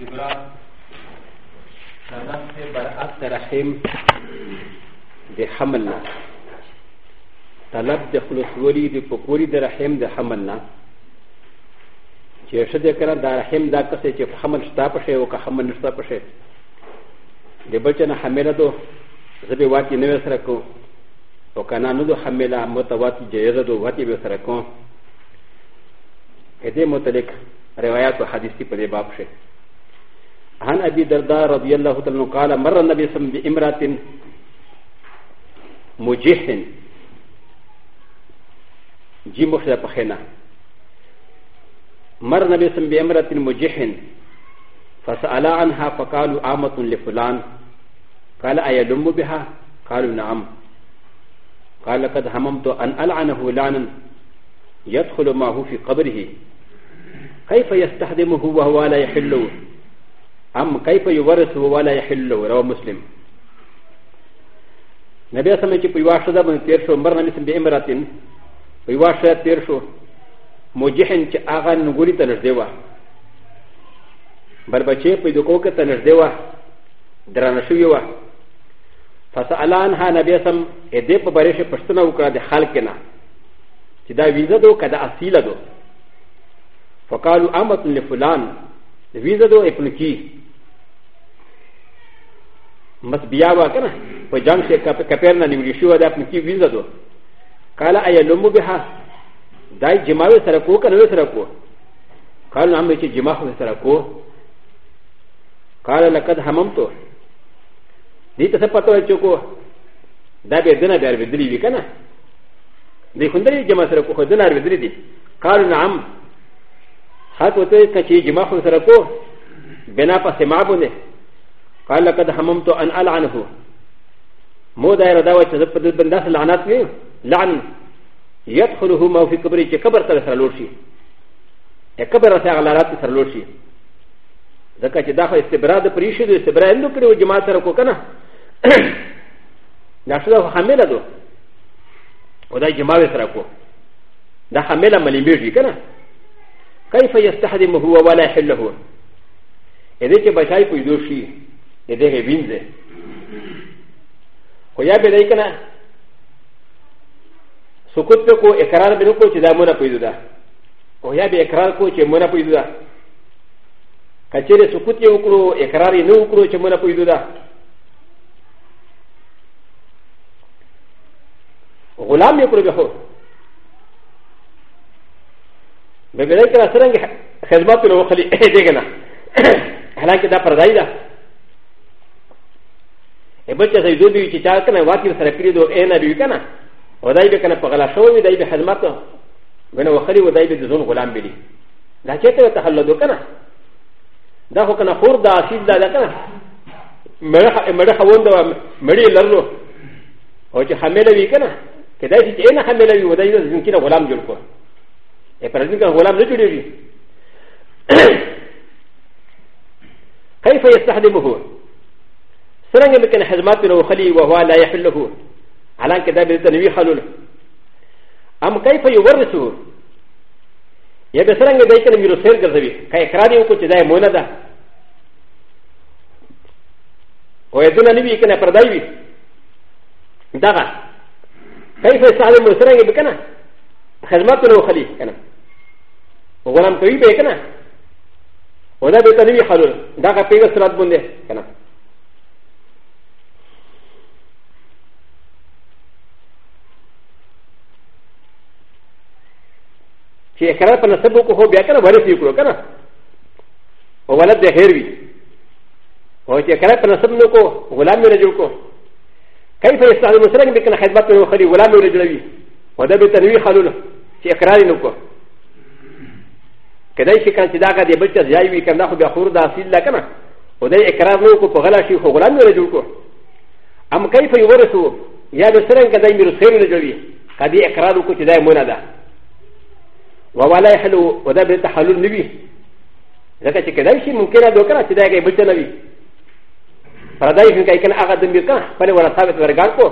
د نفس برعکس رحم د حمل نه طلب د خلصوري د پکوري د رحم د حمل نه چې ښه دې کړه دا رحم دا کسې چې حمل شتا پښې او که حمل نشتا پښې د بچنه حمله دو زبې واکې نوې سره کو او کنا نو دو حمله متواتی جایزه دو واتی به سره کو دې متعلق روایت او حدیث په دې باب شه عن أبي درداء رضي الله عنه قال مر النبي صلى الله عليه وسلم بامرأة مجيح جي مخزا بخينا مر النبي صلى الله عليه وسلم بامرأة مجيح فسأل عنها فقالوا عامة لفلان قال أيلم بها قالوا نعم قال لقد هممت أن ألعنه لعنا يدخل معه في قبره كيف يستخدمه وهو لا يحله أم كيف يورثه ولا يحل له رواه مسلم نبي أسمع كي بيواش ده بن تيرشو مرنا مثل بإمراتين بيواش ده تيرشو موجهن كي آغا نغولي تنجدوا بل بچه بيدوكو كي تنجدوا درانشوي وا فسأل عنها نبي أسمع إده ببريش پشتنا وكرا ده خالقنا كي دا ويزا دو كدا أسيلة دو فقالوا أمت لفلان ويزا دو ابن كي مس بیا وا کنه په جنگ کې کپیر نه نیول شو دا په کې وینځه دو قال اي لمو بها دای جماوي سره کو کنه سره کو قال نام چې جما خو سره کو قال لقد هممتو دې ته پته چې کو دا به دنه بیا بدلی وی کنه دې خوندري جما سره کو خو دنه بدلی دي قال نعم حق وته کچې جما خو سره کو بنا په سما بونه قال لقد هممت ان العنه مو دائره داوه چې په دې بنداس لعنت وي لعن يدخله ما في قبره چې قبر سره سره لوشي یا قبر سره لعنت سره لوشي ځکه چې دا خو استبراد پرې شي د استبراد اندو کړو جماعت سره کو کنه دا څه حامله ده او دا جماعت سره کو دا حامله ملي میږي کنه كيف يستحدم هو ولا يحله اذا چې بچای پیدا شي ا د ه ه وینځه خو یا به دای کنه سکوت په کو اقرار به کو چې دا مونږ پیدا ده او یا به اقرار کو چې مونږ پیدا ده کچېره سکوت یې وکړو اقرار یې نه وکړو چې مونږ پیدا ده غلام یې کړو به خو به دای کنه سرنګ خدمت له وخلی دې کنه حالانکه دا پردای ده ب ت ا زيدو بي تشاك انا واتي سرقري دو انا بي كنا وداي بي كنا بغلا شوي داي بي حزمته بنا وخري وداي بي دزون غلام بلي دا چته تحلدو كنا دا هو كنا خور دا اصيل دا دا كنا مرح مرح وند مري لرلو او چې حمله وی کنه کدای چې انا حمله وی ودای زمونږ کې غلام جوړ کو اے پرځین کې غلام نه جوړیږي كيف يستخدمه سرنگ مکن حزمات رو خلی و هو لا يحله حالان که دا به تنوی حلول ام کیف یورثو یا به سرنگ دای کنه ویرو سیر ګرځوي کای اقرار یو کو چې دا مونږ نه ده او یذنه نبی کنه پردای وی دغه کیف سالم سرنگ بکنه خدمت رو خلی کنه غلام کوي به کنه ودا به تنوی حلول دغه پیو سرات بونده کنه چې اقرار په نسب وکړو خو بیا کنه وارث یې کړو کنه او ولد د خیر وي او چې اقرار په نسب نه کو غلام یې جوړ کو کیف یستعمل مسلک بکنه خدمت یې خري غلام یې جوړوي او دا به تنوی خلل چې اقرار یې نکو کدای شي کنه چې دا غدې بچ ځای وي کنه خو بیا خور د اصل لا کنه او دا اقرار نه کو په غلا شي خو غلام یې جوړ کو ام کیف یورثو یا به سرنګ کدای مې رسول نه جوړي کدی اقرار وکړي دا مونږ نه ده ولا يحلو ولا بتحلل نبي ذاك كذا شيء ممكن هذا كذا كذا كي بيتنا نبي فهذا يمكن كي كان أخذ دم بيكنا فلو ولا ثابت ورجعكو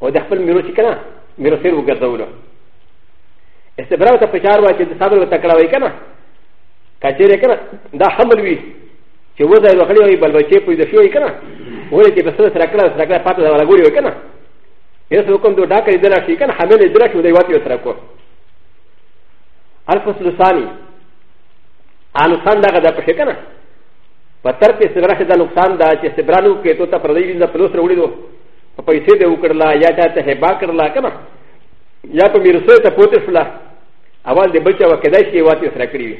وده خبل ميروسي كنا ميروسير وقدروله استبرار تفشار واجه ثابت وتكلوا يكنا كثير يكنا ده حمل بيه چې وزه وخلی وي بل بچې پوي د شوې کنه ولې چې بس سره کړه سره کړه پاتې دا ولا ګوري وکنه یې څوک هم دوه ډاکې دلا شي کنه حمل دې درک دی واتی سره کوه الفصل الثاني ا نقصان دغه د پښه کنه په تر کې سره چې دا نقصان دا چې سبرانو کې تو ته پردې وینځ په لوسره وړي دو په پیسې دې وکړلا یا چا ته هبا کړلا کنه یا په میرسه ته پوتې شولا اول دې بچا وکړای شي واتی سره کړی وي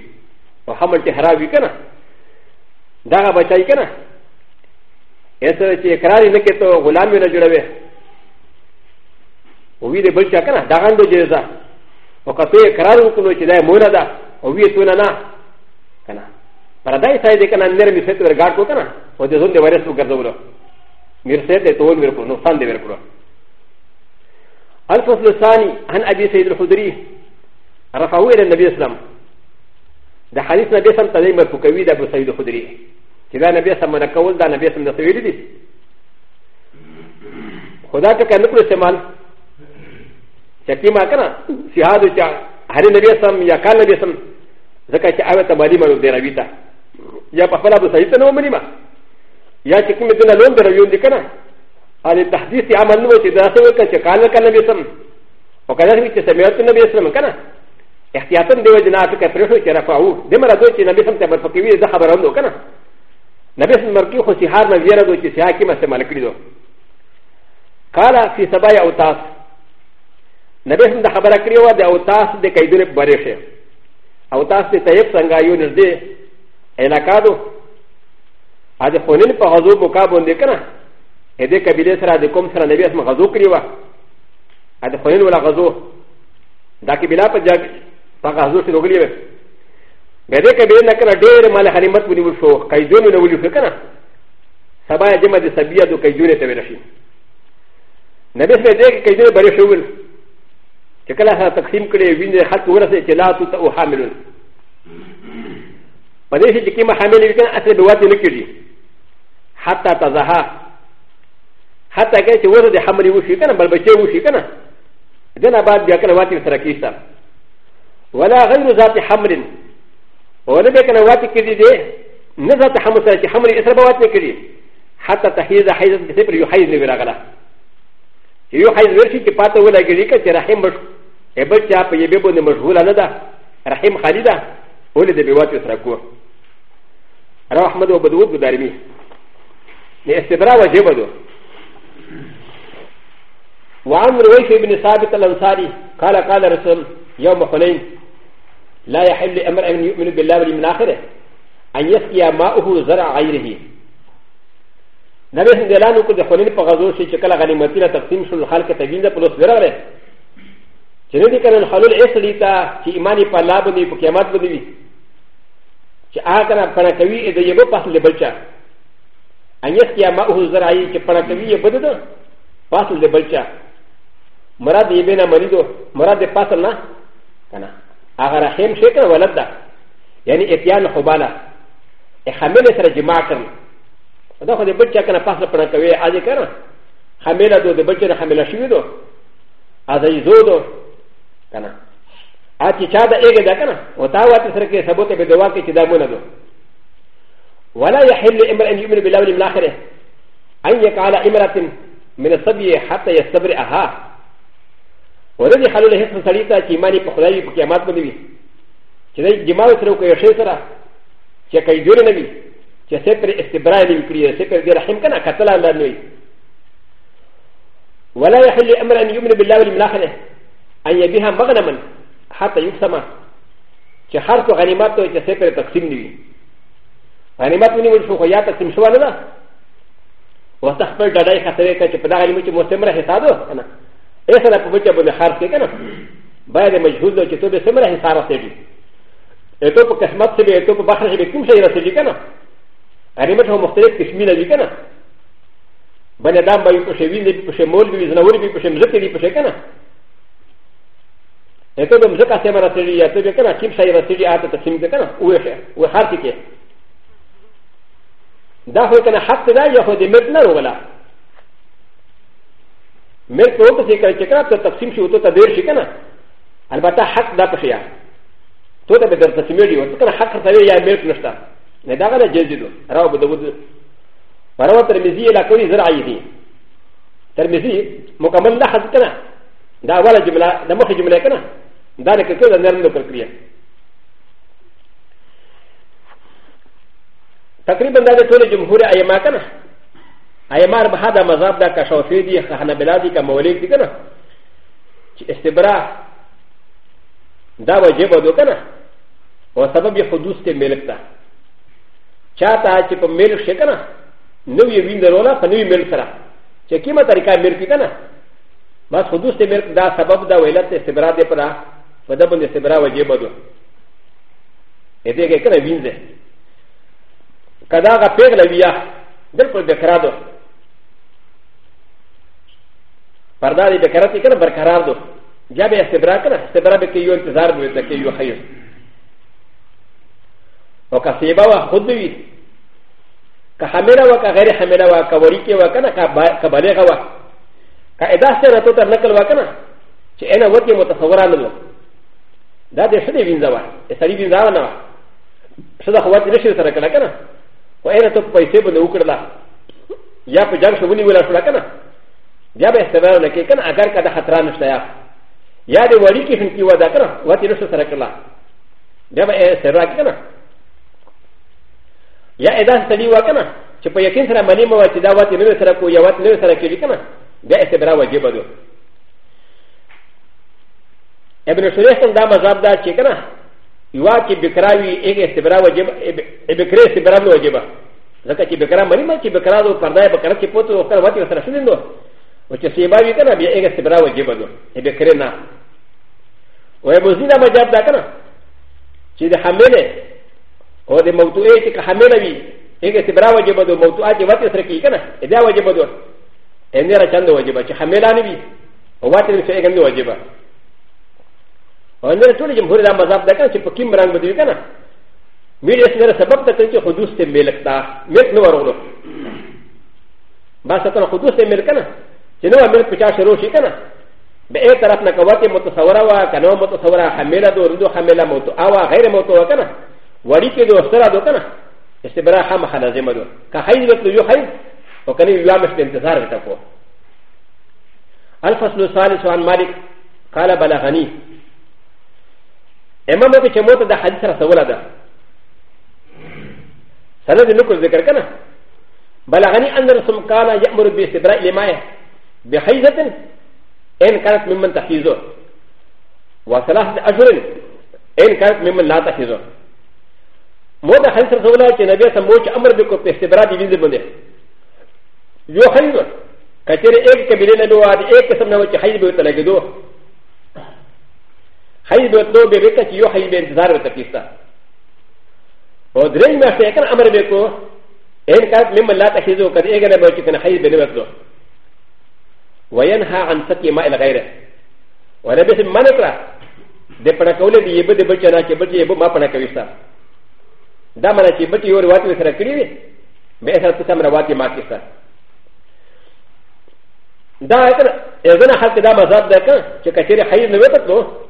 او حمل ته خراب وي کنه دغه بچای کنه ایسه چې اقرار نه کې تو غلام نه جوړوي وې دې بچا کنه دغه اندو جزا وقد يكرر وكنو شدا مولادا ويتوننا كنا فردا يسعد كنا نرمي ست ورغات وكنا وجزون دي ورث وكذبوا مرسل دي طول ورقو نقصان دي ورقو الفصل الثاني عن ابي سيد الخدري رفعه الى النبي صلى الله عليه وسلم ده حديث نبي صلى الله عليه وسلم مرفوكوي ده ابو سيد الخدري كذا نبي صلى الله عليه وسلم نقول ده نبي صلى الله عليه وسلم خدا تكا نقل استعمال شكي ما كان سيهاد وشا هري نبي سم يا كان نبي سم زكا شا اوه تمالي مرو دي رويتا يا بفلا بو سيطة نو مني ما يا شكي مدنا لون دي رويون دي كنا هذا التحديث عمل نو شي دراسة وكا شا كان لكا نبي سم وكذلك شا سمعت نبي سم كنا احتياطا دي وجنا فكا فرشو شا رفعو دي مرا دو شا نبي سم تبر فكيوي ده خبرون دو كنا نبي سم مركي خو سيهاد نبي يردو شا سيهاكي ما سمالك لدو قال في سبايا أوتاس なべさんのハバラクリはでおたすでかいどればれしゃ。おたすでたやさんがよにで、えらかど。あでほねんぱはぞぼかぼんでかな。えでかびれさらでこんさらなべさんがぞくりは。あでほねんわらがぞ。だけびらぱじゃぱがぞしのぐりべ。べでかびれなかなでれまらはりまつぶりぶしょ。かいどにのぶりふかな。サバやじまでサビやどかいどれてべらし。なべさんでかいどればれしょう。چې کله سره تقسیم کړي وینې خلک ورسې چې لا تو ته او حاملون په دې چې کومه حامل وي کنه اصل به واده نه کړي حتی تزها حتی که چې ورته د حمل وشي کنه بل بچي وشي کنه دنه بعد بیا کله واده سره کیسه ولا غیر ذات حمل ولا به کنه واده کړي دي نه ذات حمل سره چې حمل اسره به واده کړي حتی تحیز حیز به پر یو حیز نه راغله یو حیز ورشي چې پاتې ولا کړي که چې رحم بشو ا ب ت ي ا ب ي ب ب ن م ش غ و ل ن د ا رحيم خالدا و ل د ب و ا ت ي س ر ك و ر ا ح م د و ب د و ب د ا ر م ي ن ا س ت ب ر ا و ج ب د و وعن رويش بن ثابت الانصاري قال قال رسول يوم حنين لا يحل امر ان يؤمن بالله واليوم الاخره ان يسقي ماؤه زرع غيره نبي سندلانو كد حنين فغزو شيء شكل غنيمتنا تقسيم شو الخلق تبين ده بلوس غيره チェリカンハルエスリタ、チイマニパラブディ、ポケマツブディ、チアカナパラカウィエディヨパスレブチャー、アニスキアマウザライチパラカウィエブディド、パスレブチャー、マラディベナマリド、マラデパサナ、カナ、アガラヘムシェカワラダ、ヤニエティアンホバラ、エハメレスラジマーカン、だからブチャーカナパスパラカウィエアディカナ、ハメラド、デブチャーハメラシュード、アザイゾード、کنه ا چې چا د ایګه ده کنه او تا واته سره کې ثبوت به دوا کې چې دا مونږ نه ولا يحل امرئ يؤمن بالله واليوم الاخر ان يقال امرأة من الصبي حتى يستبرئها ولدي خلل هيڅ سړی ته چې ایمانی په خدای په قیامت باندې وي چې دای جماع سره کوي شی سره چې کوي جوړ نه وي چې سپر استبراء نه کړی سپر دې رحم کنه قتل الله نه وي ولا يحل امرئ يؤمن بالله واليوم الاخر ان يبيها مغنما حتى يقسم چې هر څو غنیمت ته چې سپر تقسیم نیوي غنیمت ونیول شو خو یا تقسیم شو نه ده او ته خپل ډډای خطرې کړه چې په دغه غنیمت کې مستمره حساب و کنه اې سره په بچه باندې خرڅ کې کنه باید مجهول ده چې ته به سمره حساب رسېږي ته په قسمت سره ته په بخره کې کوم شی رسېږي کنه غنیمت هم مختلف قسمونه دي کنه بنه دام به په شوین دي په شمول دي زنور دي په شمزکه دي په شکنه ا ت ب م ز ك ا سيما رسيري ا ت ب ك ن ا كيف سيما رسيري ا ت ت سيما كنا ويخي وحاتك د ا خ ل كنا حتى لا يهود مدنا ولا ملك وقت سيكا كنا تقسيم شو تدير شكنا البتا حق دا بشيا توتا بدر تسميري وكنا حق تدير يا ملك نشتا نداغا جزيد راو بدود فراو ترمزي لا كوني زرعي دي ترمزي مكمل لحظ كنا دا ولا جمله دا مخي جمله كنا ダレケトルネルノクリア。タクリバンダレトルジムフレアヤマカナ。アヤマーバハダマザーダカシャオフィディアハナベラディカモレクティカナ。エステブラダワジェバドカナ。و سبب ی حدوث ته ملک تا چاته چې په ملک شي کنه نو یې وین درولا په نوې ملک سره چې کیمه طریقه ملک کنه بس حدوث ته ملک دا سبب دا ویلت استبراد پر フダブンデスブラワジェバドエディケケレビンゼカダガペグレビアデルプルデカラドパダリデカラティケレバカラドジャベエスブラカラステブラベケヨンテザーブウェザケヨハイウオカセバワホドゥイカハメラワカガレハメラワカワリケワカナカバレガワカエダセナトタナカワカナチエナワキモタサワランドだでしでみんなは、えさりみんなはな。そだほわてしゅうさらかなかな。おえらとぱいせぶのうくら。やぷじゃんしゅうにうらしゅらかな。やべせばなけかな、あがかだはたらんしたや。やでわりきしんきわだから、わてるしゅうさらかな。やべえせらかな。やえだせりわかな。ちょぱやけんさらまにもわてだわてるさらこやわてるさらきりかな。やえせばわじばど。ابن شريح دا مذاب دا چې کنه یو چې بکراوی یک استبرا وجب بکری استبرا نو وجب ځکه چې بکرا مری ما چې بکرا دو پردای بکرا کې پوت او کر وتی سره شیندو او چې سیما وی کنه بیا یک استبرا وجب دو بکری نه او ابو زینا مجاب دا کنه چې د حمله او د موضوعې چې حمله وی یک استبرا وجب دو موضوعات وتی سره کې کنه دا وجب دو ان را چند وجب چې حمله نه وی او وتی سره کې وجب و ن ر ت و ل جمهور د مذاب د کان چې په کوم رنگ بدوي کنه میډیا سره سبب ته کوي چې حدوث ته ملک تا ملک نو ورغلو بس ته حدوث ته ملک کنه چې نو ملک پچا شروع شي کنه به یو طرف نه کوته متصوره وا کنه متصوره حمله دو ردو حمله موت او غیر موت وا کنه وړي کې دو سره دو کنه استبرا هم خلازم دو که حیز وته یو حیز او کنه یو عام انتظار وکړو الفصل الثالث عن مالک قال بلغني امام ابي چموت ده حديث رسول ده سند نكو ذكر كنا بلغني ان رسول كان يامر باستبراء الماء بحيزه ان كانت ممن تحيزه وثلاثه اشهر ان كانت ممن لا تحيزه موت حديث رسول الله كان نبي سموت امر بكم باستبراء بيزه بنده يو حيزه كثير ايك كبيرين لو هذا ايك سمنا وجه حيزه بيتلاقي دوه ハイブトベベカチヨハイベンザーベタピスタ。オデレンマセカンアメリコエンカーメンバーラタヒゾカエガレマチキンハイベネベト。ウエンハアンサキマイラガイレ。ウエレベスマネクラデパナコレディエブデブチャナチブチエブマパナカウィスタ。ダマナチブチヨウワトウィスラクリメサツサムラワティマキスタ。だから、エザナハキダマザーダカン、チェカチェリハイネベト。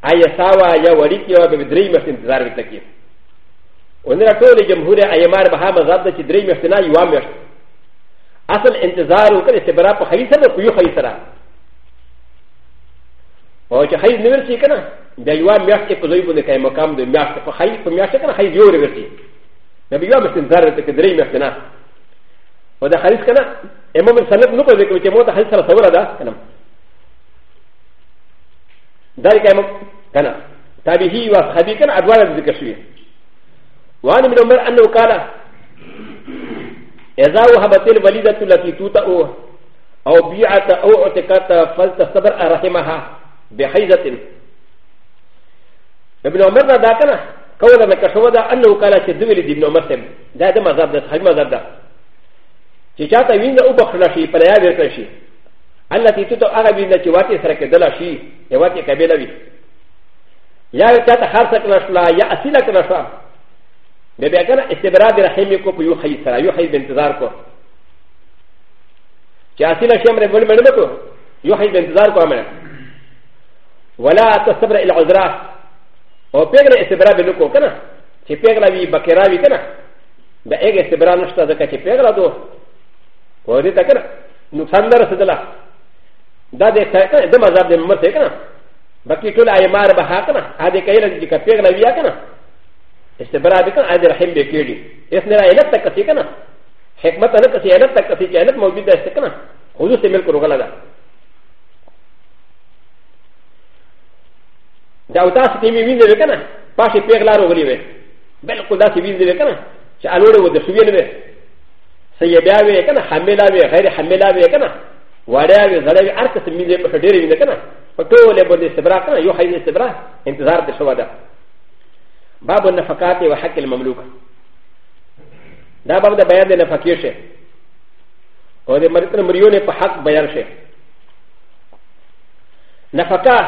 アヤサワヤワリキヨアベデリメスンザービタキウンラトリジムウレアヤマーバハマザーチデリメスナイワメスアサンエンテザーウケレセブラパハイサのクユハイサラオチハイネルシキナでユアメスキプリブネカイマカムデミアスフハイフミアシキナハイヨリウシなびよめんざるてけデリメスナ。おでハリスキナエモメンサルノコデキモタハイサラサウラダ。ذلك كان تابعه وصحابي كان أدوار ذكر شوية وعن ابن عمر أنه قال إذا وهبت الوليدة التي توتأ أو بيعت أو اعتقدت فلتصبر رحمها بحيزة ابن عمر دا كان قولا لك شودا أنه قال تدويل ابن عمر سم دا دا مذاب دا صحابي مذاب دا چې چاته وینه او بخښنه شي پریا ورکړ شي ان لا تيتو عربي ن جواتي سرك دلاشي يواتي كبيلوي يا تاتا خارسك نشلا يا اسيلك نشلا بابي اكل استبراد رحمكم يوحي سرا يوحي بانتظاركم يا اسيل الشمر بن ملمكو يوحي بانتظاركم امنا ولا تصبر الى عذراء او بيغرا استبراد بنكو كنا چې پیغلا وی بکرا وی کنه دا یو استبراد نشته ځکه چې پیغلا دو ورته کنه نقصان درسته だでかいでまざでもてかな。バキトライマーバハカナ。あでかいらじかペラビアカナ。してバラビカン、アデラヘンベキュリ。エスネラエレタカティカナ。ヘクマタネカシエレタカティカエレモビデステカナ。ウズセミルコロガラダ。ダウタスティミウィンデベカナ。パシペラログリベ。ベルコダシウィンデベカナ。シャアロードウォデシュウィンデベ。セイヤビアウェイカナ。ハメラウェイ、ヘレハメラウェイカナ。وړیا وي زړه وي هر قسم ملي په ډېرې وینه کنه په ټوله باندې استبرا کنه یو حیل استبرا انتظار د شوه ده باب النفقات و حق المملوک دا باب د بیان د نفقې شه او د مرتن مریونه په حق بیان شه نفقه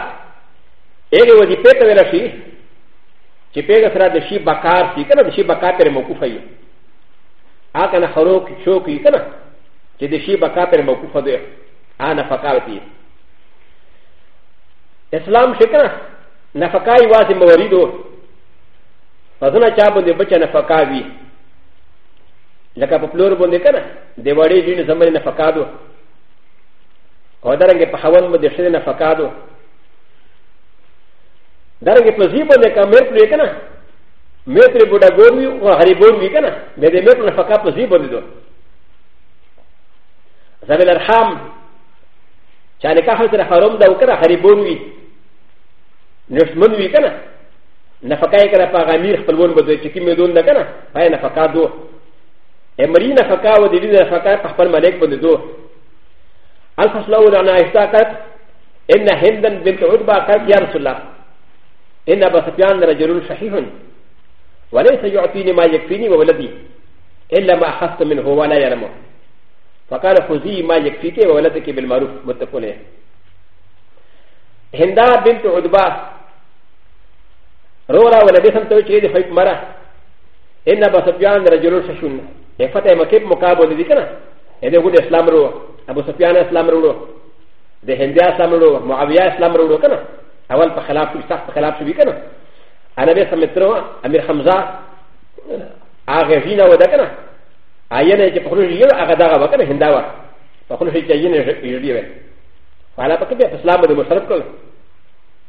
هغه وظیفه ته ویل شي چې پیغه سره د شی بکار شي کنه د شی بکار پر موقوفه وي هغه نه خروق شوق وي کنه چې د شی بکار پر موقوفه ده アナファカーピー。イスラムシェカナファカイワズマワリドファズナチャブンデブチャナファカービー。ل ك ا بلور بون دكنا دي واري جين زمن نفقادو او درنگ پهوان مو دشر نفقادو درنگ پزی بون دکا میر پلو کنا میر پلو بودا گوروی و هری بوروی کنا میر میر پلو نفقا پزی بون دو زمن الارحام チャレカハルハロムダウカラハリボンウィネスモンウィカナナファカイカラパガミルフォルボンドチキメドンダカナファイナファカドエマリナファカウディリナファカパパマレクボンドアルファスラウダナイスタカエナヘンダンベントウッバカキヤンスラエナバサピアンダラジュルシャヒフン وليس يعطيني ما يكفيني وولدي إلا ما أخذت منه ولا يرمه فقال خذي ما يكفيك وولدك بالمعروف متفقون هندا بنت عدبا رورا ولبسم توجيه خيب مرة إن أبا سفيان رجل ششون فتح مكيب مكابو دي كنا هذا هو الإسلام رو أبو سفيان إسلام رو ده هنديا إسلام رو معاوية إسلام رو كنا أول بخلاف شو سخت بخلاف شو بيكنا أنا بس متروا أمير حمزة آغازينا وده كنا アイアンエイジプロジーアガダガバカヘンダワパクロシーインエイジリベファラパケテスラムでもサルコル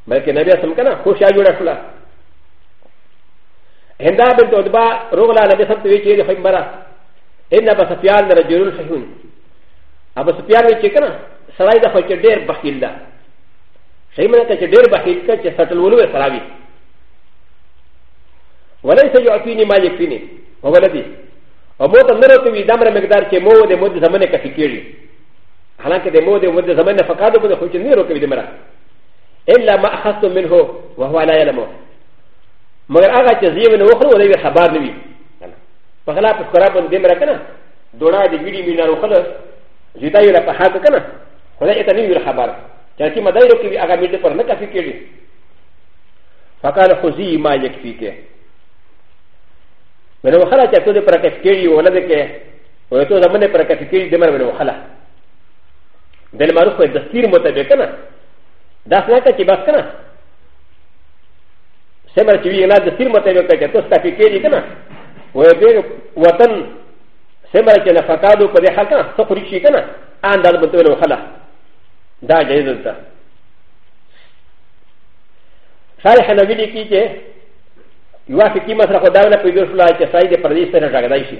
マケナビアサムカナホシャユラフラヘンダーベントバーローラーナビサントウィチエリファイマラエンダバサピアンダラジュルシュンアバサピアンウィチェカナサライダファチェデルバヒルダシェイマナケチェデルバヒルカチェサトルウルウェサラビ وليس يعطيني ما يكفيني وولدي و م و ت ن ر ت و ي د ا م ر م ق د ا ر ك م و د م و د زمن ك ف ي ك ر ي ح ل ا ن ك د م و د و د زمن ف ق ا د و د خ و ش ن ي ر و ك ب د م ر ا إ ل ا ما أ خ ذ ت منه وهو لا يعلم مگر أ غ ا ت ز ي من و خ ر و د ي خبر نبي فهلا فكراب د م ر ا كنا دونا د ويدي من و خ ر زيدا يرى فهاك كنا ولا يتني يرى خبر لكن مدير كبي أ غ ا م ي د فرنك ف ي ك ر ي فقال خزي ما يكفيك من وخلا تكون بركتكي ولدك ويكون زمن بركتكي دمر من وخلا دل معروف الدستير متبكنا داخلك تبكنا سمر تبي لا دستير متبكنا تستفيكي كنا ويبير وطن سمر تلفقادو قد حقا سقريشي كنا عند المنطقة من وخلا دا جايز انت صالح نبي لكي یو چې کی مسره خدای نه پیدا شو لای چې سای دې پردیس سره راغدای شي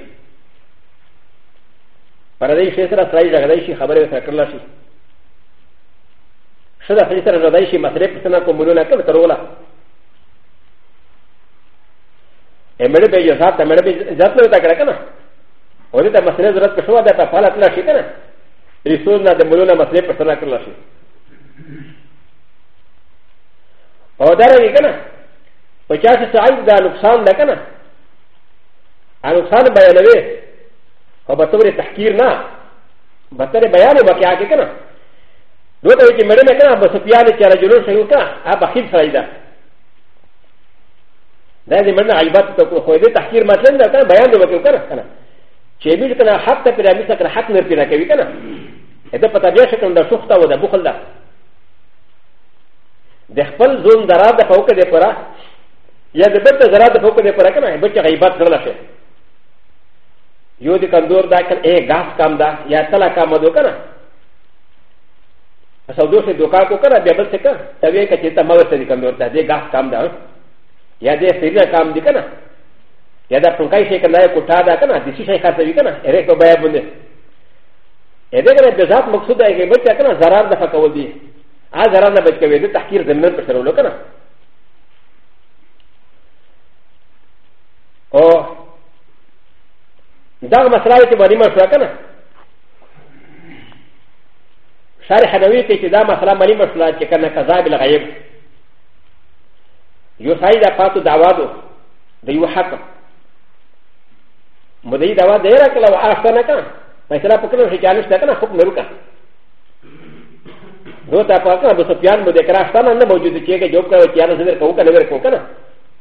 پردیس سره سای راغدای شي خبره سره کړل شي شدا سړي سره راغدای شي مسره پسنه کومونه کړ کرولا امړې به یو صاحب تمړې به ځات نه تا کړ کنه اورې ته مسله ضرورت پښو ده په فعالیت لا شي کنه ریسوز نه د مولونه مسله پسنه کړل شي او دا رې کنه و چا چې سعید دا نقصان ده کنه ا نقصان بیانوي او به تورې تحقیر نه به ترې بیان وکیا کې کنه دو ته چې مړ نه کنه بس پیان چې رجل شي کنه ا بخیل سعید دا دې مړ نه عیبات ته خو دې تحقیر مطلب دا کنه بیان وکړو کنه چې دې کنه حق ته پیرامي سره حق نه پیرا کوي کنه دا پتا بیا شکل دا شخته و دا بخل دا د خپل ځون درا د فوق دې پره やでべてがらでほかでパラカナ、べてがいばつらしい。よでかんどだかえ、ガスかんだ、やたらかまどかな。サウドシドカコカラ、でべてか、たべかちたまわせにかんどだ、でガスかんだ。やでせりなかんでかな。やだ、ぷんかいしかないこただかな、でししゃかせりかな、えれこばやぶね。えでがべざっもくそだいべてかな、ざらんだかわり。あざらんだべてかわり、たきるでめんぷんかな。او دا مسله ته باندې مشوره کنه شارح حنوی ته چې دا مسله باندې مشوره چې کنه قضا بل غیب یو سای دا پاتو دعوا دو د یو حق مدې دعوا دی را کله واخته نه کنه فیصله پکړو چې چالش ده کنه حکم ورکا نو تا پاکه ابو سفیان مدې کرا ستانه نه موجود چې کې جواب کوي چې انا زبر کو کنه ورکو کنه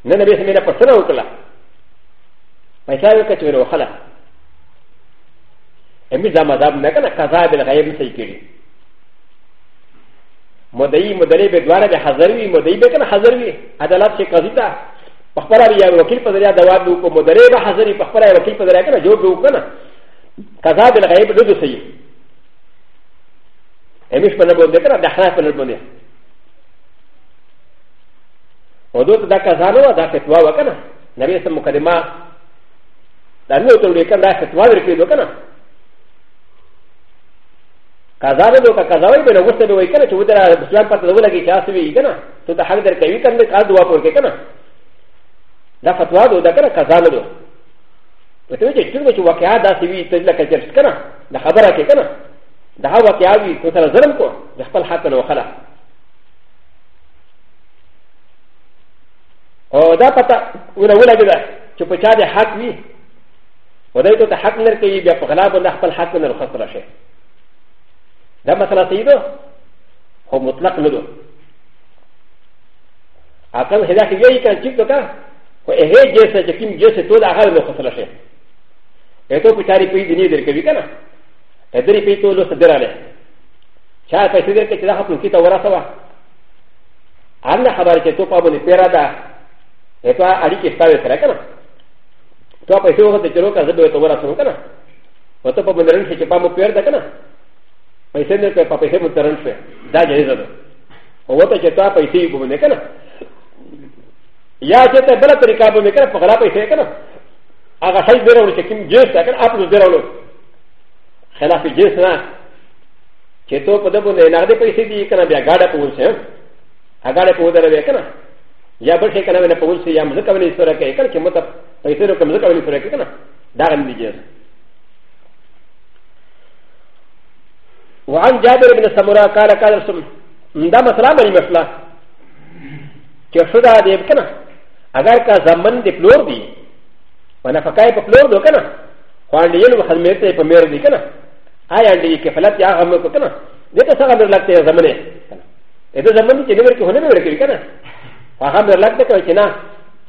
نه نبی سمې نه پسره وکړه パイサーカチュロハラエミザマザブメカナカザーベルハイムセキュリモデイモデレベドワレベハザリモデイベカナハザリアダラシカジタパパラビアロキパデリアダワドコモデレベハザリパパラロキパデリアカナジョブウカナカザーベルハイブルドセイエミスパナボデカナダハフェルボネオドタダカザノワダケトワワカナナビエスモカデマだのとりかんだせつまりきどかな。カザードかカザードのウステルウェイカーチウダラスランパトウラギチャーシビーガナ。とたはぎでかいかんでかどわぽけかな。だファトワドだからカザード。ウトウチュウチュウワキャダシビーテレカチェスカナ。だハバラケカナ。だハワキャビーとたらザランコ。だファルハタのハラ。おだパタウラウラギラ。チュウチャーでハッピー。و د ي ت ت حق نر كي بيا فغلاب الله فل حق نر خطر شيء ده مثلا سيده هو مطلق ندو اقل هدا كي يجي كان جيب دوكا و اهي جيسا جكيم جيسا تود اغال نر خطر شيء ايتو كتاري كوي دنيا در كبي كنا تدري كي تولو صدر عليه شاء فايسي در كي تلاحق من كي تورا سوا عنا خبر كي توقع من البيرا ده ايتو عالي كي استاوي سرا كنا تو په شوغه د چلو کا زبه تو ورا سم کنه وته په مندرن شي چې پامو پیر ده کنه پیسې نه په پیسې مندرن شي دا جایز ده او وته چې تا پیسې وبونه کنه یا چې ته بل طریقه وبونه کنه په غلا پیسې کنه هغه شي ډیر ور چې کوم جنس ده کنه خپل ډیر ور خلاف جنس نه چې ته په دبو نه نغدي پیسې دي کنه بیا گاډه پوهشه هغه گاډه پوهدره وکنه یا بل شي کنه نه پوهشه یا مزه کوي سره کوي کنه چې مطلب ا ي ت ر و ك م ز ك ا ولي فريق كنا دارن بجيز وعن جابر بن السمراء قال قال رسول دا مسلا مني مسلا كشدا ديب كنا اگر کا زمن دی پلور دی ونا فقای په پلور دو کنه خوان دی یلو خدمت ته په میر دی کنه آیا دی کفلت یا هم کو کنه دته څنګه در لګته زمنه کنه اته زمن چې نور کې هونه به ورکړي کنه هغه در لګته کوي کنه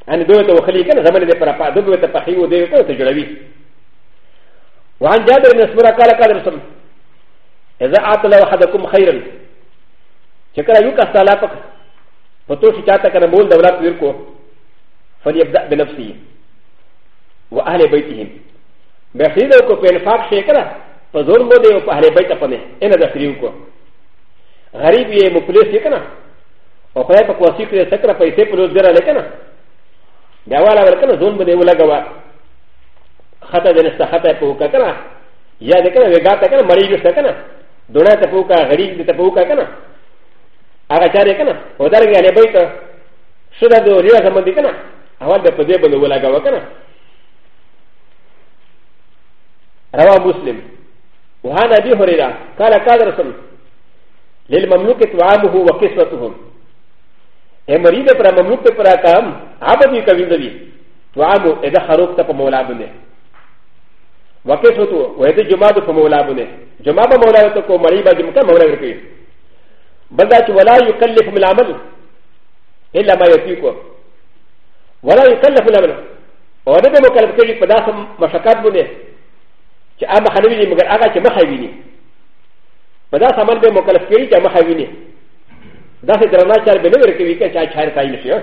アンドゥーとウォーリーからザマネでパパドゥーとパヒウデーとジュラビー。ワンジャーベルのスムラカラカルソン。エザアトラハダコムハイルン。チェカラユカサラパク。フォトシチャタカラモンダブラピューコ。ファリアベナフシー。ワアレバイティヒム。ベシードコペンファクシェカラ。ファゾンボデオパレバイタパネ。エナダフリウコ。ガリビエムプレスユカナ。オフライパコシクレセカラパイセプロデラレカナ。でわらわかのゾンビでウラガワ。ハタでしたハタポカカナ。やでかな、ウガタカナ、マリグスタカナ。ドナタポカ、ガリグタポカカナ。アガチャレカナ。おだれがレベーター。シュダドリアザマディカナ。アワダポデブのウラガワカナ。ラワムスリム。وهذا ب ه ر ي ر ة قال قال رسول للمملوكه وعامه وكسوتهم ا م ر ي د پر مملوك د پر اكام عبد يكوين دبي توامو اذا خروق تب مولا بني وكيسوتو واذا جماد فمولا بني جماد مولا تكو مريبا جمكا مولا ركي بلدات ولا يكلف من العمل الا ما يطيقو ولا يكلف من العمل وهذا مكلف كيف بداس مشاكات بني كأما خلويني مغير اغا كمخاويني بداس عمل بمكلف كيف مخاويني だせドラマチャーベルウェルキビケチャーチャータイムシェ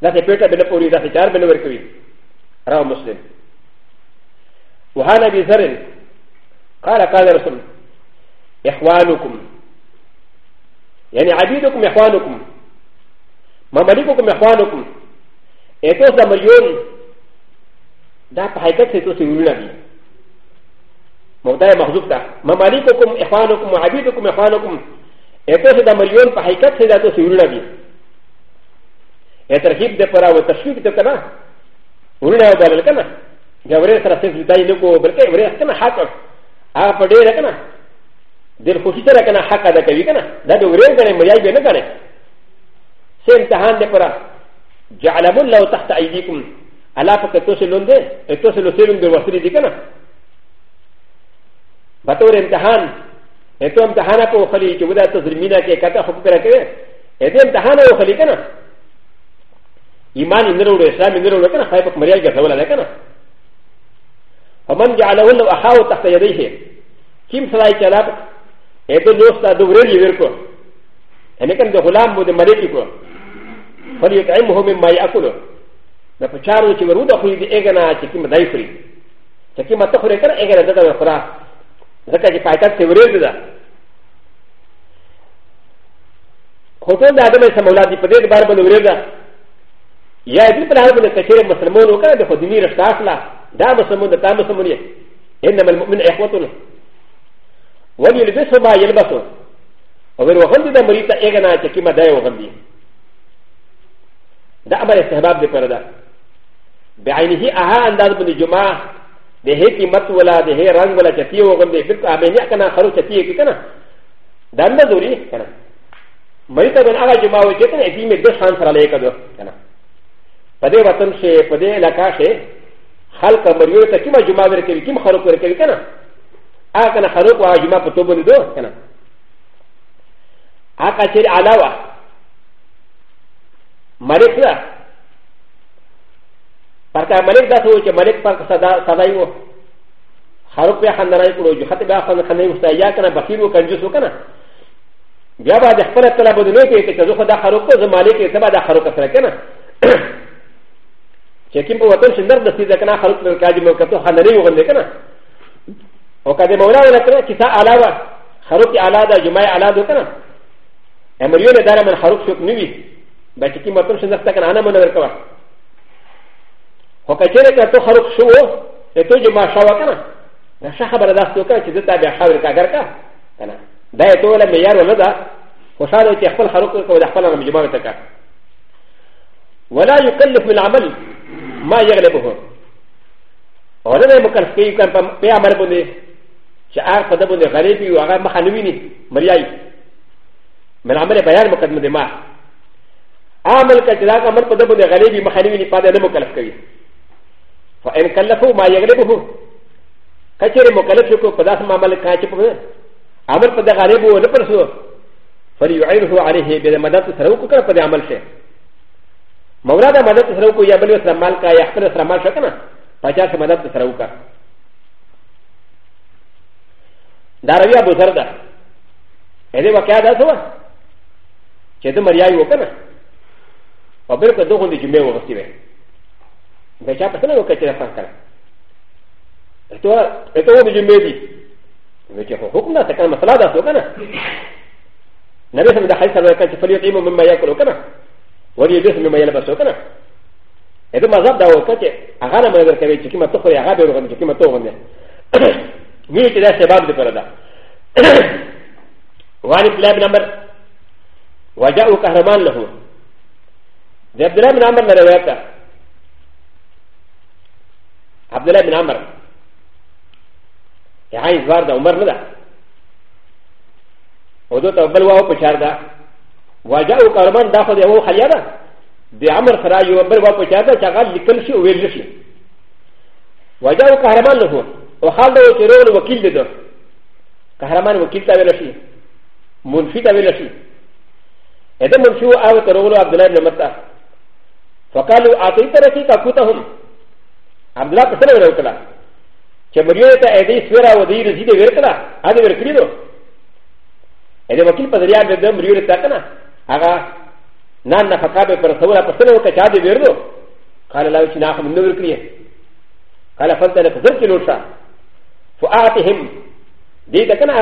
だせペタベルポリだせチャーベルウェルキビラウムスリム وهانا بزرن قال قال رسول إخوانكم يعني عبيدكم إخوانكم ممالككم إخوانكم إتوس دا مليون دا بحيكت سيتوس يقولون بي موضع مخزوف دا ممالككم إخوانكم وعبيدكم إخوانكم اته د مليون په حقیقت سره تاسو ورونه دي ترغیب د پرا او تشویق د کنه ورونه ودل کنه دا ورې سره څه دای نه کو بلکې ورې کنه حق هغه په ډیر کنه د خوشی سره کنه حق ادا کوي کنه دا د ورې کنه مریای به نه کنه سه امتحان د پرا جعلم الله تحت ایدیکم الا فقط تاسو لوندې تاسو لوسیلم د وسری دي کنه بتور امتحان ا ت و م ت ح ا ن ا و خ ل ي ك و د ا تزرمينا كي كتا حقوق ر ك ي ا ت و م ت ح ا ن ا و خ ل ي كنا إيمان نرو ر إسلام نرو لكنا خايفك مريال جزولا لكنا ومن جعله له أخاه تحت يديه كم سلاي كلاب ا ت و نوستا دوريل يبركو أنا كان غلام بود مريكو فليطعمه مما يأكله نفشارو تشبرو دخول إيغانا تشكيم دايفري تشكيم تخرج كنا إيغانا دادا وخراه ځکه چې پایتخت یې ورېځ ده خو ټول د آدم اسلام اولاد دي په دې اعتبار باندې ورېځ ده یا دې پر هغه باندې که چېرې مسلمان وکړه د خو دیني رشته اخله دا مسلمان د تا مسلمان یې انما المؤمن اخوتنا وليلبسه ما يلبسه ويروغندي ده مريتا اغنى تكيما ده يوغندي ده امر استحباب ده پرده بعينه اها انداز من الجماعه でへきまつわらでへらんわらちゃきおがんで、あべにゃかなはるちゃきえきかな。だんだぞりかな。まいたぶんあがじまおいけたえきめどしゃんさられかどかな。パデワトンシェ、パデラカシェ、ハルカマリュータキマジュマベルキキムハルコレケリカナ。アカナハルコアジュマポトブルドかな。アカシェアラワ。マレクラ。パカマレクダソウチマレクパカサダイオハロペアハンダライクロジュハテバハンハネウスタヤカナバキムカンジュソカナビアバデファレタラボデメケケケゾフダハロコズマレケセバダハロカセケナチェキンポワトシンダルシザカナハロクカジムカトハネウガネケナオカデモラレケキサアラワハロキアラダジュマイアラドケナエマリオネダラマンハロクシュクニビバチキンポワトシンダルシザカナハナマナルカワ و ك ا ت ر ك ت ح ر ك شو ت ت ج م ا ش و ك ن ا ن ش خ ب ر د ا س ت و ك ا ت ز ت ا ب ي ح ا و ر ك ا غ ر ك ا ن ا د ا ي ت و ل م ي ا ر و ل د ا و ش ا ر و ت ي خ ب ل ح ر ك ك و د ا خ ب ل ن ا م ج م ا ر ت ك ا ولا يكلف من العمل ما يغلبه ولكن يجب ان يكون هناك امر بني شعر فدبني غريبي وغير مخانويني مرياي من عمل بيان مقدم دماغ عمل كتلاك امر فدبني غريبي مخانويني فهذا مكلف كبير فان كلفوا ما يغلبه كثير مكلف يكون فداس ما ملك كاتب عمل قد غريب ونفسه فليعينه عليه بمدد سروك كان قد عمل شيء مولانا مدد سروك يبلغ سرمال كا يحفر سرمال شكنا فجاء مدد سروك داروي ابو زردا هذه وكاء ذا سوى كده مرياي وكنا وبركة دوغن دي جمعه وغسيبه ا ل ا ب ت ن ا و ك ت ر ف ا ن ك ر ا ت و ب ج م ب ي و ك ه ح ك م ن ا ت ك ا ن م ث ل ا د ا س و ك ن ا نبي سمد حيث لو كانت فليطيم مما ياكل وكنا وليبس مما يلبس وكنا ا ذ ا ما زاد او كتي اغانا ما يدرك بيت كما تخري اغابي وغن كما تغن نيت ذا سباب لفردا وعن بلاب نمبر وجاءوا كهرمان له ذا بلاب نمبر روايته عبد الله بن عمر هاي زوار ده عمر ندا ودو ته بل واو پچار دا واجاو قربان دا خو دی وو خلیا دا د عمر سره یو بل واو پچار دا چې هغه لیکل شي ویل شي واجاو قهرمان له او حال دا چې رول وکیل دی دا قهرمان وکیل تا ویل شي منفی تا ویل شي اته منفی او ترولو عبد الله بن متا فقالوا اعطيت رسيتا كتهم عبد الله پسره ورکړه چې مریو ته اې دې سویرا و دې رزي دې ورکړه هغه ورکړي نو اې دې وکیل په ذریعہ دې مریو ته کنه هغه نان نه فقابه پر ثوره پسره وکړه چې دې ورنو قال الله چې نه هم نو ورکړي قال فضل لك ذلك لوشا فاعتهم دې ته کنه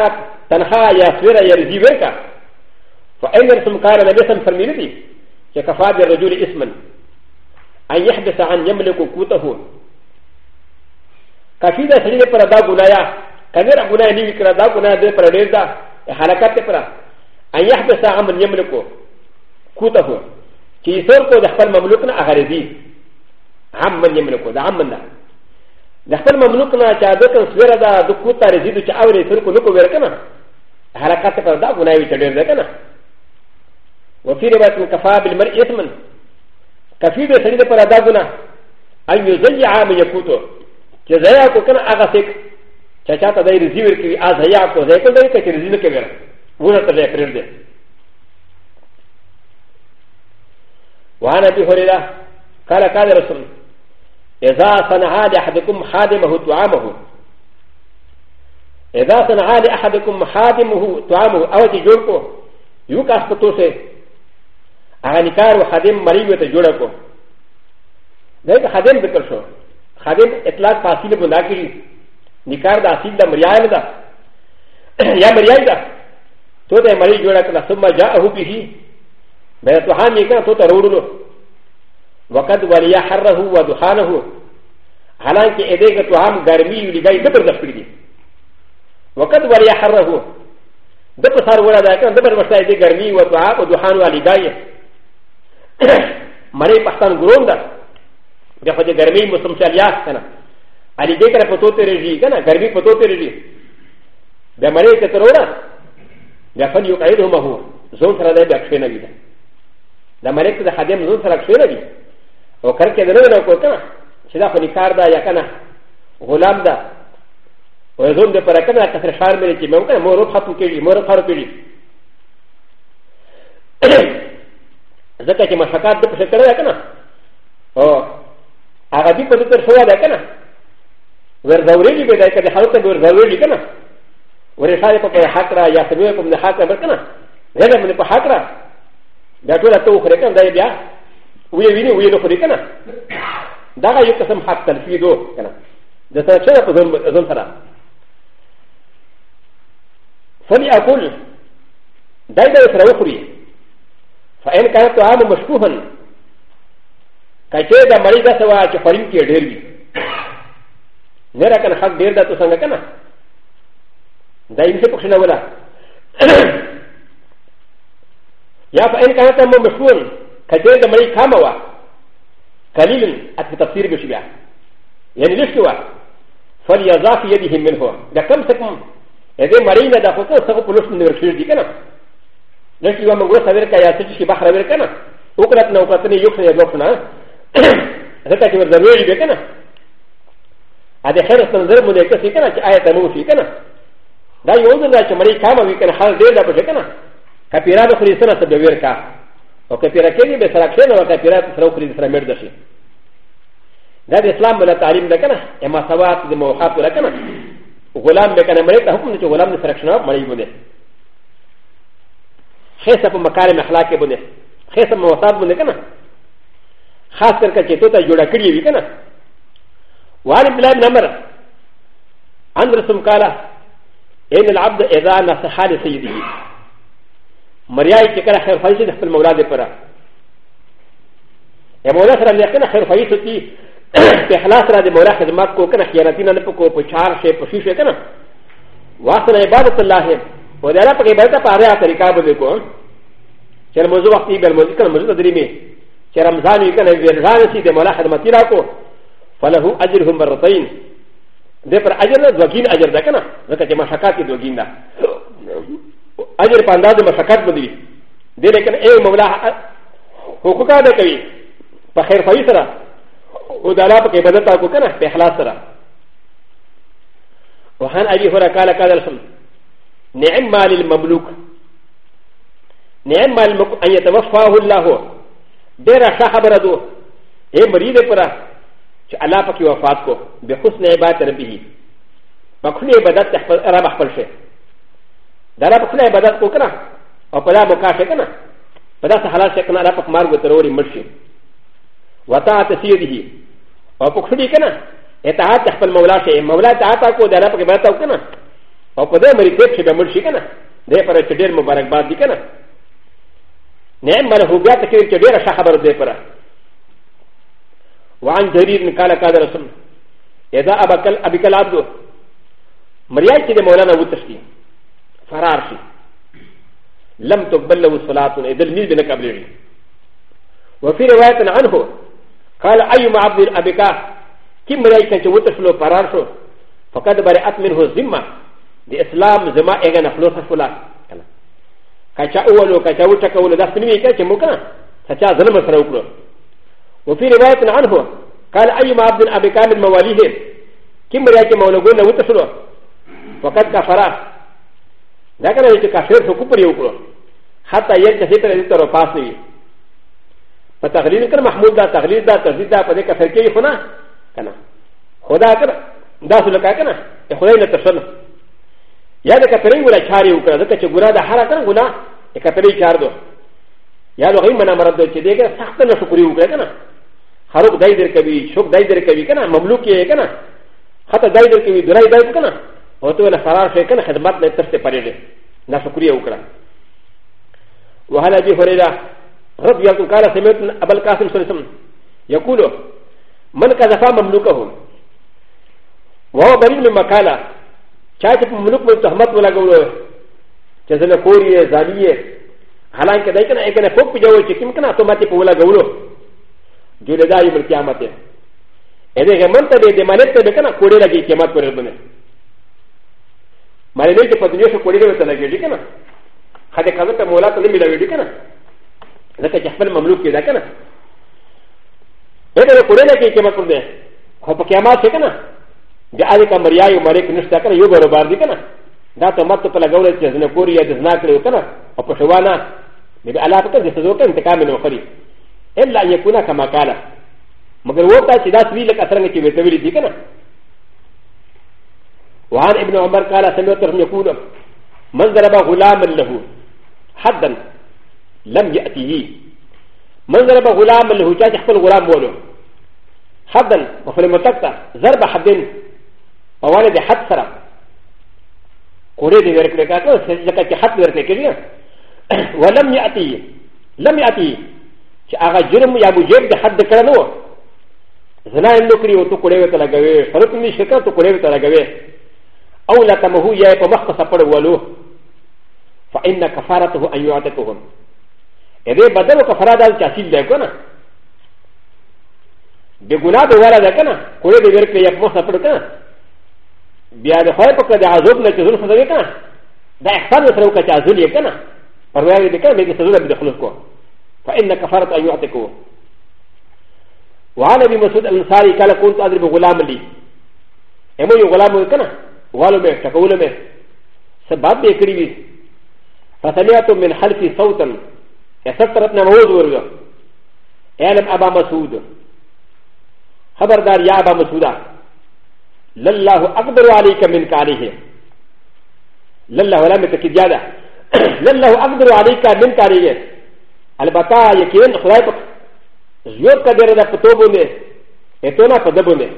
تنها یا سویرا یا رزي ورکړه فاين رسم قال نبي سم فرمي دي چې کفاد الرجل اسما ان يحدث عن يملك قوته کافی دا سړي پر دا ګنایا کنه را ګنایا نیوی کرا دا ګنایا دې پر ډېر دا حرکت پر ان يحبس عمن يملكو کوته چې سر کو د خپل مملوک نه اغریدي عمن يملكو دا عمن دا د خپل مملوک نه چې دا کله سویر دا د کوته رزيدو چې اوري سر کو نو کو ور کنه حرکت پر دا ګنایا وی چډېر دا کنه وفي روايه كفى بالمرء اثما کافی دا سړي پر دا ګنا ان يزيع عمن يكوتو چې زیا کو کنه هغه سیک چې چاته دای ریسیور کوي ا زیا کو زیا کو دای ته ریسیور کوي ونه ته لې پرېږدي وعن ابي هريره قال قال رسول اذا صنع احدكم خادمه طعامه اذا صنع احدكم خادمه طعامه او تجور کو یو کاس پتو سے هغه نکار و خادم مریض ته جوړ کو دای ته خادم ذکر شو خادم اطلاق فاصل بنا کری نکار دا اصیل دا مریال دا یا مریال دا تو تا مری جوڑا کلا ثم جا اہو پیشی بیت وحان نیکن تو تا روڑو لو وقت ولیا حرہو و دخانہو حالانکہ ادے گا تو ہم گرمی یو لگائی دبر دفکڑی دی وقت ولیا حرہو دبر سار ورہ دا کن دبر وشتا ادے گرمی و دعا و دخان والی گائی مری پختان گرون دا でほでガミムスムシャリアスカナアリデカポトテレジーガナガミポトテレジーでマレーケトローラでファニューカイドマホゾンサラデバクシェナビでマレーケザハデムゾンサラクシェナビオカケデローラコカナシダファニカーダヤカナゴラムダウゾンデパラカナカセシャーメリティマンカモロハプキリモロハプキリ ذكرت مشاكات بشكل هكذا هغه دې په ذکر شوی دی کنه ورځوري به دی کنه خلک به ورځوري کنه ورشاله په حق را یا سبب کوم نه حق را کنه زه به په حق را دا ټول ته خو کنه دا بیا وی ویني وی نو خو کنه دا یو قسم حق تلفي دو کنه د سره چې په ځون ځون سره فلي اقول دا دې سره وخوري فإن كانت طعام مشكوها کچه دا مړی دا سوا چې پریم کې ډېر وي نه راکنه حق ډېر دا ته څنګه کنه دا یې څه پښنه ولا یا په ان کانه تم مشهور کچه دا مړی خام وا قلیل اته تفسیر به شي بیا یعنی لښته وا فلیضاف یده منه دا کم څه کم دې مړی نه دا خو څه په لوښ نه ورشي دي کنه لکه یو موږ سره ورکا یا څه شي بخره ورکنه وکړت نو کتنې یو څه یو څه نه ذكا تبر ذروي بكنا هذا خير تنظر ملكة سيكنا آية تمو فيكنا دا يوزن دا چمري كاما ويكنا حال دير دا بشكنا كبيرا بخري سنة تبوير كا وكبيرا كيني بسراكشنا وكبيرا تسرو خري سنة مردشي دا د اسلام ولا تعلیم ده کنه اما سوات د موحات ولا کنه غلام به کنه مړی ته حکم نه چې غلام نه سرکښنه مړی بونه خیسه په مکارم اخلاق بونه خیسه په موصاد بونه کنه خاص کرکا چه تو تا جوڑا کریے بھی کنا وعن بلاب نمر عن رسم قالا این العبد اذا نصحا لسیده مریائی چکر خیر خواهی چه دخل مولا دے پرا اے مولا سر اللہ کنا خیر خواهی ستی پہ خلاص را دے مولا خدمات کو کنا خیانتینا نپکو پچار شے پشی شے کنا واسنا عبادت اللہ ہے وہ دیارا پک عبادت پا رہا طریقہ بدے کو چل موضوع وقتی بل موضوع کنا موضوع تدری میں چې رمضان یې کنه ویران سي د مولا خدمت را کو فله اجرهم مرتين د پر اجر نه دوګین اجر ده کنه ځکه چې مشقات کې دوګین ده اجر په اندازه مشقات باندې دی لیکن اے مولا حقوق ادا کوي په خیر خوي سره او د الله په عبادت کو کنه په اخلاص سره وحن ابي هريره قال قال الحمد نعم مال المملوك نعم مال المملوك ان يتوفاه الله ډېره ښه خبره ده اے مریده پره چې الله پکې وفات کو به حسن عبادت ربه پخله عبادت خپل رب خپل شي دا رب خپل عبادت وکړه او په دا مکا شي کنه په داسې حالات کې کنه رب مارګ ته وروړي مرشي وتا تسيره او پخړي کنه اطاعت خپل مولا شي مولا اطاعت کو دا رب کې عبادت وکنه او په دې مریده چې به مرشي کنه دې پر چې ډېر مبارکباد دي کنه نعم من هو بيات كيف تدير شخبر ديبرا وعن جرير قال قال رسول إذا أبكل أبكل عبده مريات كده مولانا وتشكي فرار شي لم تقبل له الصلاة إذا الميل بنك أبلغي وفي رواية عنه قال أيما عبد أبكا كم مريات كان وتشلو فرار شو فقد برئت منه الذمة لإسلام زما إغنى فلوس فلان كاتا اولو كاتا وتا كولا داس مني كاتا موكا كاتا زلمه سروكو وفي روايه عنه قال اي ما عبد ابي كامل مواليه كم رياكي مولغونا وتسلو وقد كفرا لكن هذا كافر سكوبر يوكو حتى يلقى سيطر يلقى رفاسي فتغليل كان محمود دا تغليل دا تزيد دا فدي كافر كي يخونا كنا خدا كنا دا سلوكا كنا يخونا يلقى سلوكا やでかてれぐらいチャリウクラでかちぐらではらかんぐな、えかてれチャード。やどがいまなまらでちでかさかなしゅくりゅうかな。はろくだいでかび、しょくだいでかびかな、まむるきえかな。はただいでかび、ドライだいかな。おとはさらしえかな、はまってたしてパレーで。なしゅくりゅうかな。わはらじほれだ。رد يا كالا سمعت ابا القاسم سلسم يقول من كذا مملوكه وهو بريء من مكاله チャーチプムルクムとハマトラゴロチェゼナコリエザリエハランケデイケナエケナポピジョウチキンケナトマティポラゴロジュレダイブルキャマテエレガマンタデデマネテデカナコリラギキャマトレブネマレネテパティニョシコリラギリケナハデカザタモラトリミラギリケナレケチャフェルマムルキデケナエレガコリラギキャマトレホパキャマセケナ د ا د ک مریا یو مریک نشته کنه یو برابر دي کنه دا ته مت په لګول چې زنه کوریا د زنا کړو کنه او په شوانه د الله په دې سزا ته انتقام نه وکړي الا یکونا کما قال مگر وتا چې دا سوي لک اثر نه کې وته ویل دي کنه وعن ابن عمر قال سمعت رحم يقول من ضرب غلاما له حدا لم يأتيه من ضرب غلاما له جاء يحفل غلام ولو حدا وفي المتكة ضرب حدين او ولې د حد سره کورې دې ورکړې کاته ځکه چې حد ورکړې کېږي ولم یاتی لم یاتی چې هغه جرم یا مجرم د حد کړه نو زنا یې نو کړی او ته کورې ته لګوي شرط نه شکه ته کورې ته لګوي او لا تمهو یا په مخ سپړ ولو فإن كفارته أن يعتقهم إذا بدلوا كفارة دال تحصيل ده كنا بغناء بوالا ده كنا كوري دي ورکه یک مخ سپړ کنا بیا د خدای په کده عذاب نه چې زول خدای کنه دا احسان سره وکړه چې عذاب یې کنه پروايي دې کنه دې سره دې خلص کو فإن كفرت أن يعتقوا وعن ابي مسعود الانصاري قال كنت اضرب غلام لي اما يو غلام كنا غلام تقول له سبب بكريبي فسمعت من خلفي صوتا استطرتنا موز ورغا اعلم ابا مسعود خبردار يا ابا مسعود لله اكبر عليك من كاره لله ولا متكديادا لله اكبر عليك من كاره البتا يكين خلايق زيوت كدير دا فتوبوني اتونا فدبوني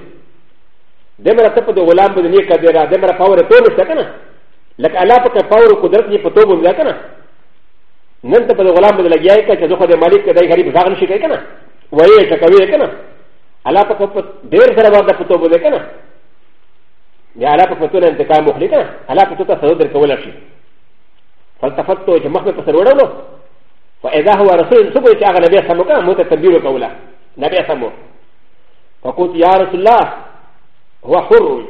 دمرا تفدو ولام بدني كديرا دمرا فاور تونس لكنا لك الا فك فاور قدرتني فتوبوني لكنا ننت فدو ولام بدني لجايكا تزوخ دي مالك كدي غريب زاغن شكايكنا وهي شكاوي لكنا الا فك دير سربار دا فتوبوني لكنا يا لا تفتون انتقام مخلقا الا تفتون تصدر كولا شيء فالتفتوا جمعنا تصدرونه فاذا هو رسول سبوي شاغ نبي سموكا موت التنبير كولا نبي سمو فقلت يا رسول الله هو حر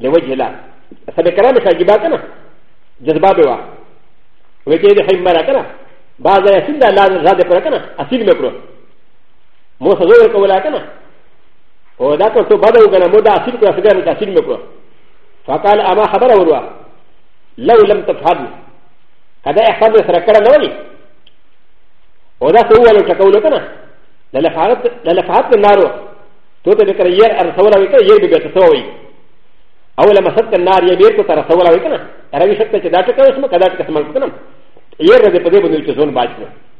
لوجه الله سبب كلام شاجباتنا جذبابه وكيد حمرا كنا بعض يسند لا زاد بركنا اصيل مكرو موسى زور كولا كنا و ذاك تو بدر وكان مدى اصيل كلا سجارة تاصيل مكرو فقال اما خبر اولوا لو لم تفهم هذا احفظ سركرا نولي و ذاك هو لو تقولوا كنا للفعات النار توتي بكرا ير ارسولا وكرا ير ببتسوي او لما سبت النار يبير كتا رسولا وكنا روي شكتا كذا تكا اسمك كذا تكا اسمك كنا ير رضي بدي بنيو تزون باجنا